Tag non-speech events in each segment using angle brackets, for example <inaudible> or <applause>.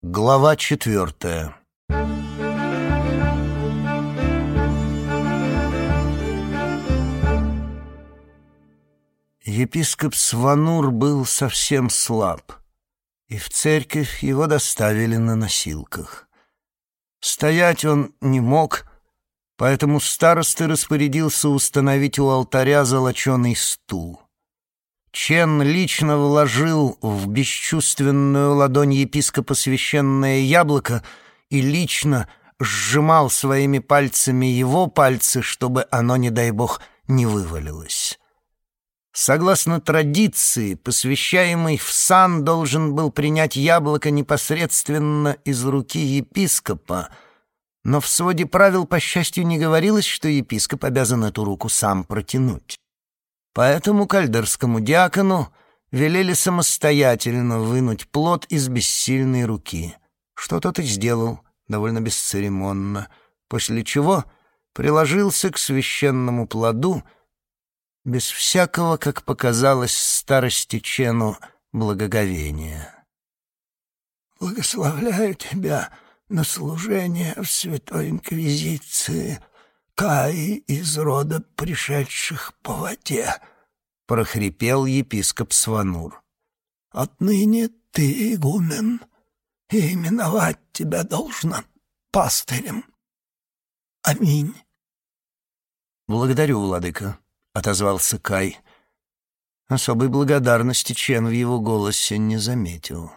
Глава четвертая Епископ Сванур был совсем слаб, и в церковь его доставили на носилках. Стоять он не мог, поэтому староста распорядился установить у алтаря золоченый стул. Чен лично вложил в бесчувственную ладонь епископа священное яблоко и лично сжимал своими пальцами его пальцы, чтобы оно, не дай бог, не вывалилось. Согласно традиции, посвящаемый в сан должен был принять яблоко непосредственно из руки епископа, но в своде правил, по счастью, не говорилось, что епископ обязан эту руку сам протянуть. Поэтому кальдерскому диакону велели самостоятельно вынуть плод из бессильной руки, что тот и сделал довольно бесцеремонно, после чего приложился к священному плоду без всякого, как показалось старости Чену, благоговения. «Благословляю тебя на служение в Святой Инквизиции», Каи из рода пришедших по воде», — прохрипел епископ Сванур. «Отныне ты игумен, и именовать тебя должно пастырем. Аминь». «Благодарю, владыка», — отозвался Кай. Особой благодарности Чен в его голосе не заметил.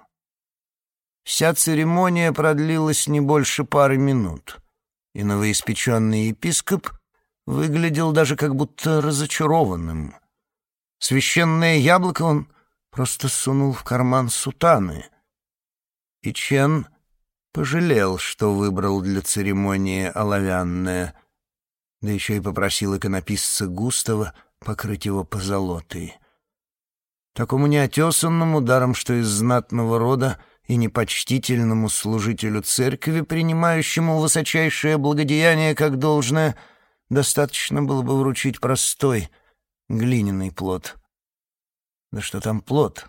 Вся церемония продлилась не больше пары минут и новоиспеченный епископ выглядел даже как будто разочарованным. Священное яблоко он просто сунул в карман сутаны. И Чен пожалел, что выбрал для церемонии оловянное, да еще и попросил иконописца Густава покрыть его позолотой. Такому неотесанному даром, что из знатного рода — и непочтительному служителю церкви, принимающему высочайшее благодеяние как должное, достаточно было бы вручить простой глиняный плод. Да что там плод?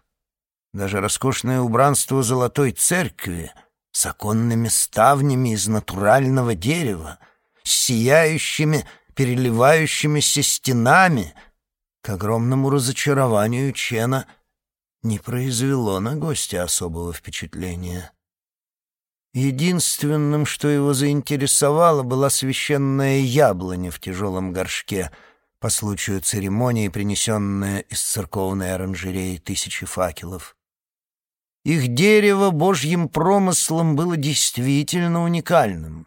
Даже роскошное убранство золотой церкви с оконными ставнями из натурального дерева, с сияющими, переливающимися стенами, к огромному разочарованию Чена — не произвело на гостя особого впечатления. Единственным, что его заинтересовало, была священная яблоня в тяжелом горшке по случаю церемонии, принесенная из церковной оранжереи тысячи факелов. Их дерево божьим промыслом было действительно уникальным.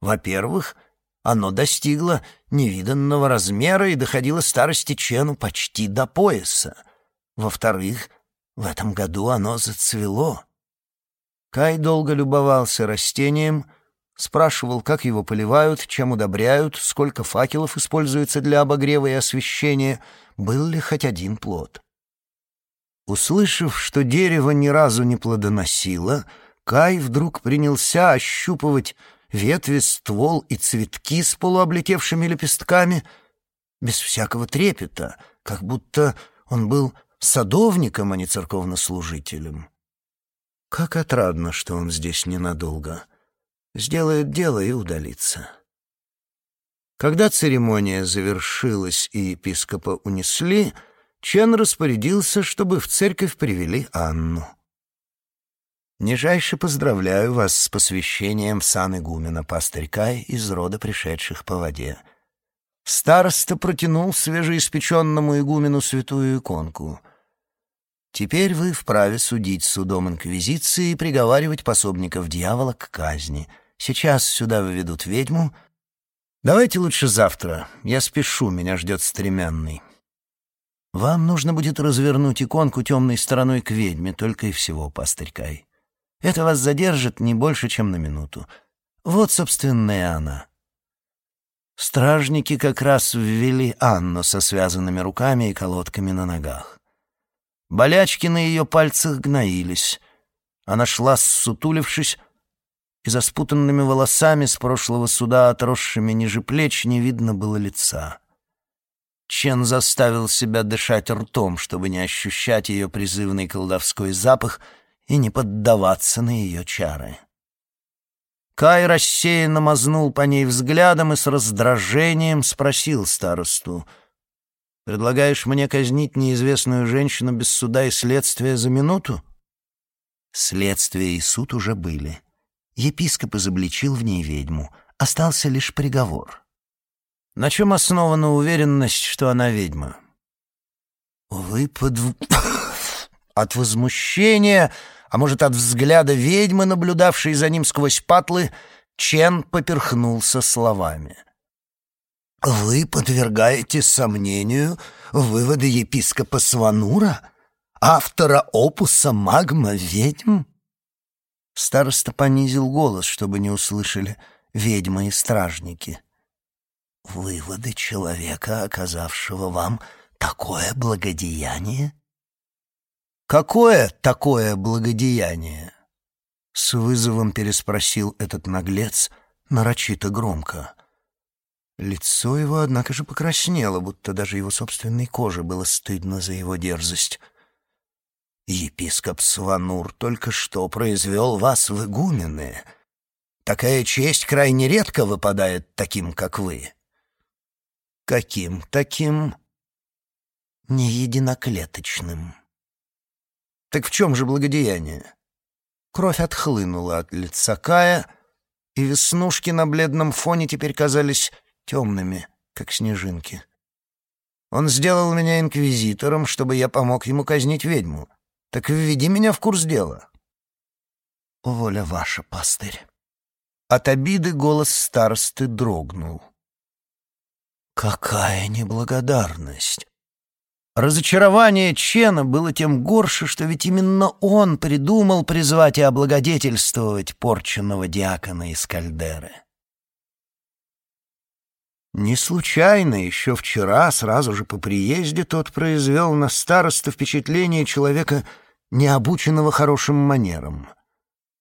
Во-первых, оно достигло невиданного размера и доходило старости Чену почти до пояса — во-вторых, в этом году оно зацвело. Кай долго любовался растением, спрашивал, как его поливают, чем удобряют, сколько факелов используется для обогрева и освещения, был ли хоть один плод. Услышав, что дерево ни разу не плодоносило, Кай вдруг принялся ощупывать ветви, ствол и цветки с полуоблетевшими лепестками без всякого трепета, как будто он был садовником, а не церковнослужителем. Как отрадно, что он здесь ненадолго. Сделает дело и удалится. Когда церемония завершилась и епископа унесли, Чен распорядился, чтобы в церковь привели Анну. «Нижайше поздравляю вас с посвящением в сан игумена пастырька из рода пришедших по воде», Староста протянул свежеиспеченному игумену святую иконку. Теперь вы вправе судить судом Инквизиции и приговаривать пособников дьявола к казни. Сейчас сюда выведут ведьму. Давайте лучше завтра. Я спешу, меня ждет стремянный. Вам нужно будет развернуть иконку темной стороной к ведьме, только и всего, пастырь Кай. Это вас задержит не больше, чем на минуту. Вот, собственно, и она. Стражники как раз ввели Анну со связанными руками и колодками на ногах. Болячки на ее пальцах гноились. Она шла, ссутулившись, и за спутанными волосами с прошлого суда, отросшими ниже плеч, не видно было лица. Чен заставил себя дышать ртом, чтобы не ощущать ее призывный колдовской запах, и не поддаваться на ее чары. Кай рассеянно мазнул по ней взглядом и с раздражением спросил старосту. «Предлагаешь мне казнить неизвестную женщину без суда и следствия за минуту?» Следствие и суд уже были. Епископ изобличил в ней ведьму. Остался лишь приговор. На чем основана уверенность, что она ведьма? Вы под... <coughs> От возмущения а может, от взгляда ведьмы, наблюдавшей за ним сквозь патлы, Чен поперхнулся словами. «Вы подвергаете сомнению выводы епископа Сванура, автора опуса «Магма ведьм»?» Староста понизил голос, чтобы не услышали ведьмы и стражники. «Выводы человека, оказавшего вам такое благодеяние?» «Какое такое благодеяние?» С вызовом переспросил этот наглец нарочито громко. Лицо его, однако же, покраснело, будто даже его собственной коже было стыдно за его дерзость. «Епископ Сванур только что произвел вас в игумены. Такая честь крайне редко выпадает таким, как вы». «Каким таким?» «Неединоклеточным». Так в чем же благодеяние? Кровь отхлынула от лица Кая, и веснушки на бледном фоне теперь казались темными, как снежинки. Он сделал меня инквизитором, чтобы я помог ему казнить ведьму. Так введи меня в курс дела. Воля ваша, пастырь. От обиды голос старосты дрогнул. Какая неблагодарность! Разочарование Чена было тем горше, что ведь именно он придумал призвать и облагодетельствовать порченного диакона из Кальдеры. Не случайно еще вчера, сразу же по приезде, тот произвел на староста впечатление человека, не обученного хорошим манерам.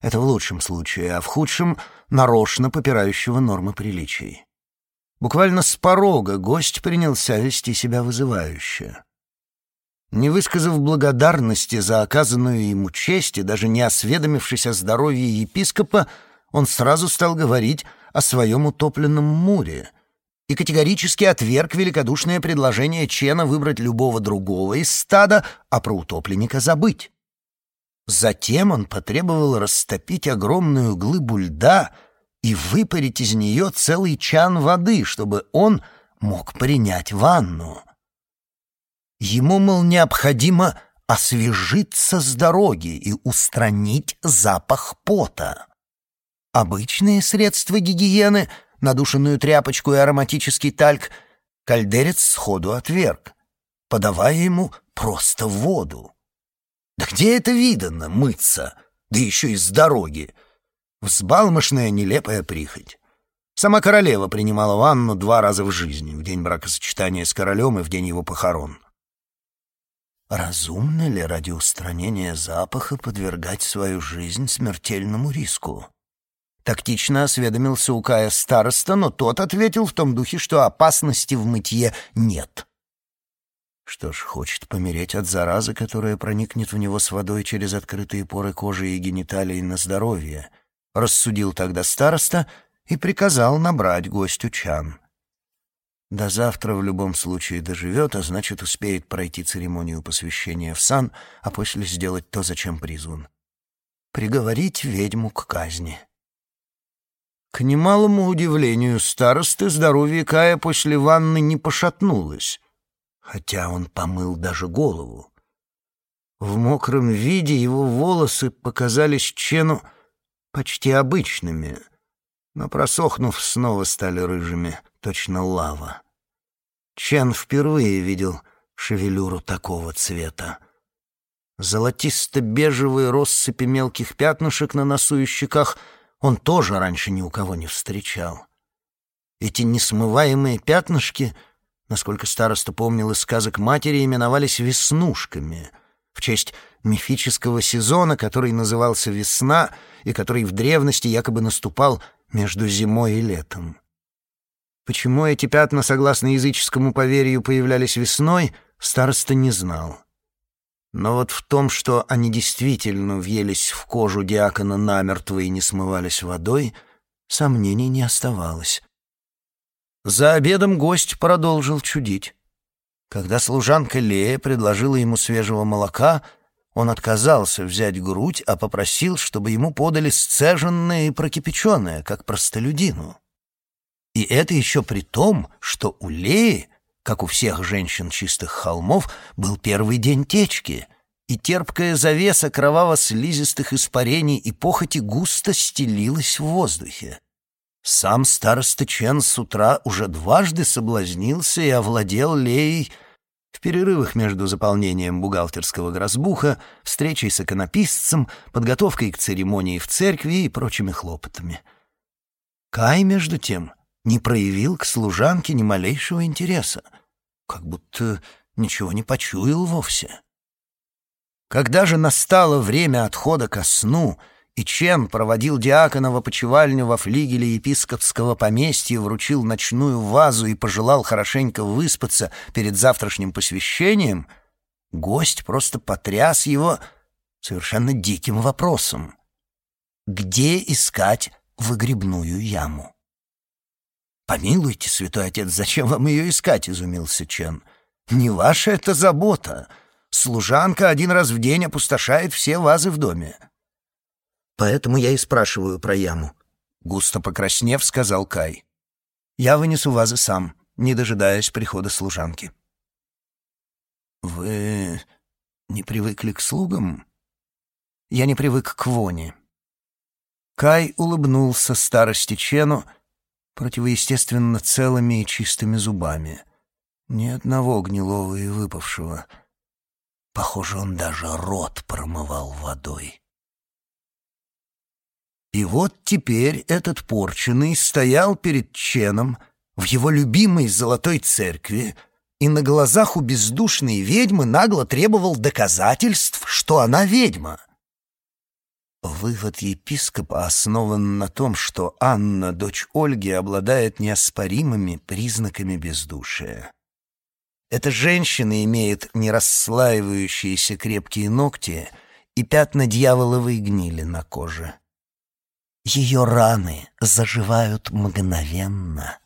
Это в лучшем случае, а в худшем — нарочно попирающего нормы приличий. Буквально с порога гость принялся вести себя вызывающе. Не высказав благодарности за оказанную ему честь и даже не осведомившись о здоровье епископа, он сразу стал говорить о своем утопленном муре и категорически отверг великодушное предложение Чена выбрать любого другого из стада, а про утопленника забыть. Затем он потребовал растопить огромную глыбу льда и выпарить из нее целый чан воды, чтобы он мог принять ванну. Ему, мол, необходимо освежиться с дороги и устранить запах пота. Обычные средства гигиены, надушенную тряпочку и ароматический тальк, кальдерец сходу отверг, подавая ему просто воду. Да где это видано, мыться, да еще и с дороги? Взбалмошная нелепая прихоть. Сама королева принимала ванну два раза в жизни, в день бракосочетания с королем и в день его похорон. Разумно ли ради устранения запаха подвергать свою жизнь смертельному риску? Тактично осведомился у Кая староста, но тот ответил в том духе, что опасности в мытье нет. Что ж, хочет помереть от заразы, которая проникнет в него с водой через открытые поры кожи и гениталии на здоровье, рассудил тогда староста и приказал набрать гостю чан. До завтра в любом случае доживет, а значит, успеет пройти церемонию посвящения в сан, а после сделать то, зачем призван. Приговорить ведьму к казни. К немалому удивлению старосты здоровье Кая после ванны не пошатнулось, хотя он помыл даже голову. В мокром виде его волосы показались Чену почти обычными, но, просохнув, снова стали рыжими — точно лава. Чен впервые видел шевелюру такого цвета. Золотисто-бежевые россыпи мелких пятнышек на носу и щеках он тоже раньше ни у кого не встречал. Эти несмываемые пятнышки, насколько староста помнил из сказок матери, именовались веснушками в честь мифического сезона, который назывался «Весна» и который в древности якобы наступал между зимой и летом. Почему эти пятна, согласно языческому поверью, появлялись весной, староста не знал. Но вот в том, что они действительно въелись в кожу диакона намертво и не смывались водой, сомнений не оставалось. За обедом гость продолжил чудить. Когда служанка Лея предложила ему свежего молока, он отказался взять грудь, а попросил, чтобы ему подали сцеженное и прокипяченное, как простолюдину. И это еще при том, что у Леи, как у всех женщин чистых холмов, был первый день течки, и терпкая завеса кроваво-слизистых испарений и похоти густо стелилась в воздухе. Сам староста Чен с утра уже дважды соблазнился и овладел Леей в перерывах между заполнением бухгалтерского грозбуха, встречей с иконописцем, подготовкой к церемонии в церкви и прочими хлопотами. Кай, между тем, не проявил к служанке ни малейшего интереса, как будто ничего не почуял вовсе. Когда же настало время отхода ко сну — и Чен проводил диакона в опочивальню во флигеле епископского поместья, вручил ночную вазу и пожелал хорошенько выспаться перед завтрашним посвящением, гость просто потряс его совершенно диким вопросом. Где искать выгребную яму? «Помилуйте, святой отец, зачем вам ее искать?» — изумился Чен. «Не ваша это забота. Служанка один раз в день опустошает все вазы в доме». Поэтому я и спрашиваю про яму. Густо покраснев, сказал Кай. Я вынесу вазы сам, не дожидаясь прихода служанки. Вы не привыкли к слугам? Я не привык к воне. Кай улыбнулся старости Чену противоестественно целыми и чистыми зубами. Ни одного гнилого и выпавшего. Похоже, он даже рот промывал водой. И вот теперь этот порченый стоял перед Ченом в его любимой золотой церкви и на глазах у бездушной ведьмы нагло требовал доказательств, что она ведьма. Вывод епископа основан на том, что Анна, дочь Ольги, обладает неоспоримыми признаками бездушия. Эта женщина имеет нерасслаивающиеся крепкие ногти и пятна дьяволовой гнили на коже. Ее раны заживают мгновенно,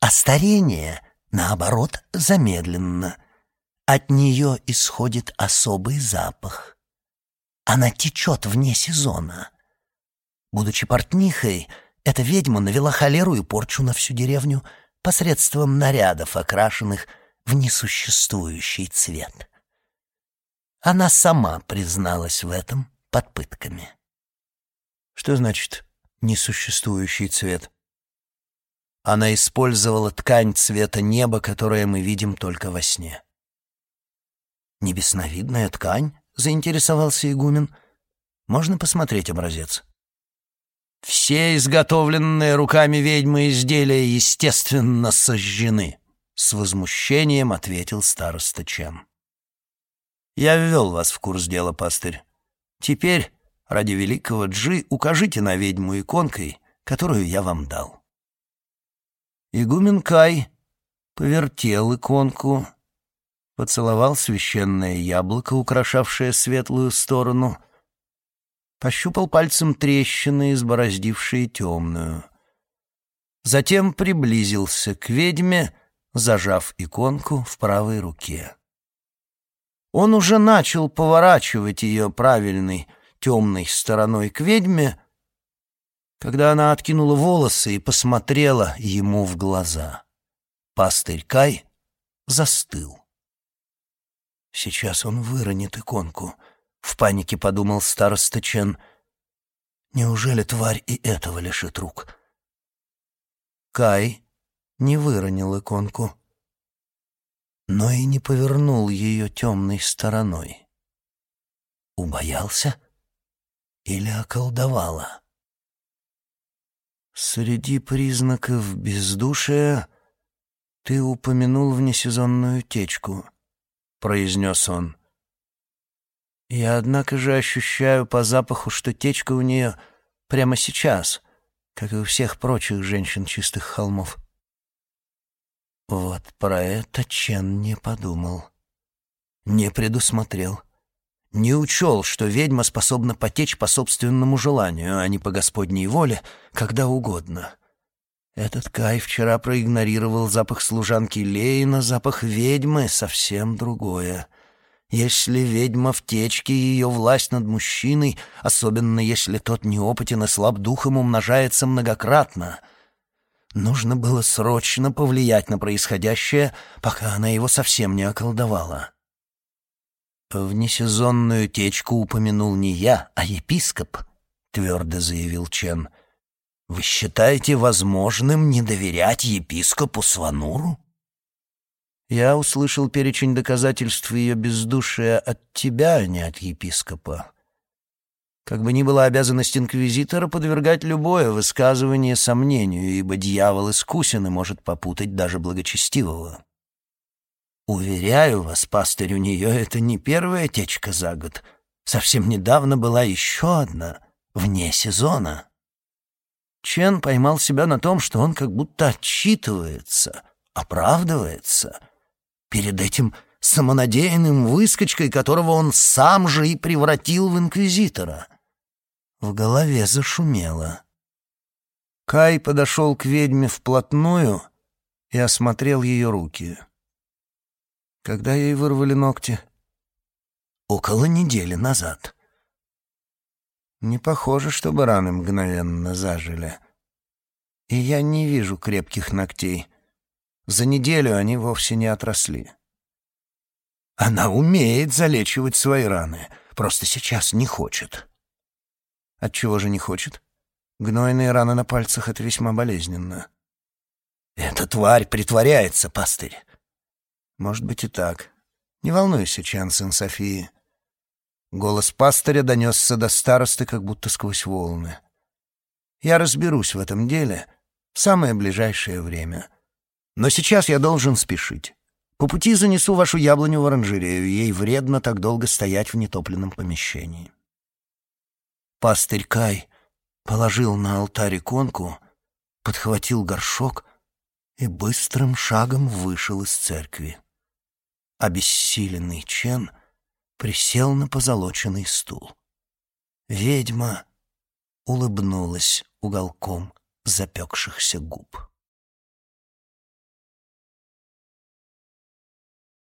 а старение, наоборот, замедленно. От нее исходит особый запах. Она течет вне сезона. Будучи портнихой, эта ведьма навела холеру и порчу на всю деревню посредством нарядов, окрашенных в несуществующий цвет. Она сама призналась в этом под пытками. Что значит несуществующий цвет? Она использовала ткань цвета неба, которое мы видим только во сне. «Небесновидная ткань?» — заинтересовался игумен. «Можно посмотреть образец?» «Все изготовленные руками ведьмы изделия, естественно, сожжены», — с возмущением ответил староста Чем. «Я ввел вас в курс дела, пастырь. Теперь Ради великого Джи укажите на ведьму иконкой, которую я вам дал». Игумен Кай повертел иконку, поцеловал священное яблоко, украшавшее светлую сторону, пощупал пальцем трещины, избороздившие темную. Затем приблизился к ведьме, зажав иконку в правой руке. Он уже начал поворачивать ее правильной, темной стороной к ведьме, когда она откинула волосы и посмотрела ему в глаза. Пастырь Кай застыл. Сейчас он выронит иконку, в панике подумал староста Чен. Неужели тварь и этого лишит рук? Кай не выронил иконку, но и не повернул ее темной стороной. Убоялся? или околдовала. Среди признаков бездушия ты упомянул внесезонную течку, произнес он. Я, однако же, ощущаю по запаху, что течка у нее прямо сейчас, как и у всех прочих женщин чистых холмов. Вот про это Чен не подумал, не предусмотрел не учел, что ведьма способна потечь по собственному желанию, а не по Господней воле, когда угодно. Этот Кай вчера проигнорировал запах служанки Лейна, запах ведьмы — совсем другое. Если ведьма в течке, ее власть над мужчиной, особенно если тот неопытен и слаб духом, умножается многократно. Нужно было срочно повлиять на происходящее, пока она его совсем не околдовала. «Внесезонную течку упомянул не я, а епископ», — твердо заявил Чен. «Вы считаете возможным не доверять епископу Свануру?» «Я услышал перечень доказательств ее бездушия от тебя, а не от епископа. Как бы ни была обязанность инквизитора подвергать любое высказывание сомнению, ибо дьявол искусен и может попутать даже благочестивого». Уверяю вас, пастырь, у нее это не первая течка за год. Совсем недавно была еще одна, вне сезона. Чен поймал себя на том, что он как будто отчитывается, оправдывается перед этим самонадеянным выскочкой, которого он сам же и превратил в инквизитора. В голове зашумело. Кай подошел к ведьме вплотную и осмотрел ее руки — когда ей вырвали ногти? Около недели назад. Не похоже, чтобы раны мгновенно зажили. И я не вижу крепких ногтей. За неделю они вовсе не отросли. Она умеет залечивать свои раны, просто сейчас не хочет. Отчего же не хочет? Гнойные раны на пальцах — это весьма болезненно. Эта тварь притворяется, пастырь. Может быть и так. Не волнуйся, Чан, сын Софии. Голос пастыря донесся до старосты, как будто сквозь волны. Я разберусь в этом деле в самое ближайшее время. Но сейчас я должен спешить. По пути занесу вашу яблоню в оранжерею, ей вредно так долго стоять в нетопленном помещении. Пастырь Кай положил на алтарь иконку, подхватил горшок и быстрым шагом вышел из церкви. Обессиленный Чен присел на позолоченный стул. Ведьма улыбнулась уголком запекшихся губ.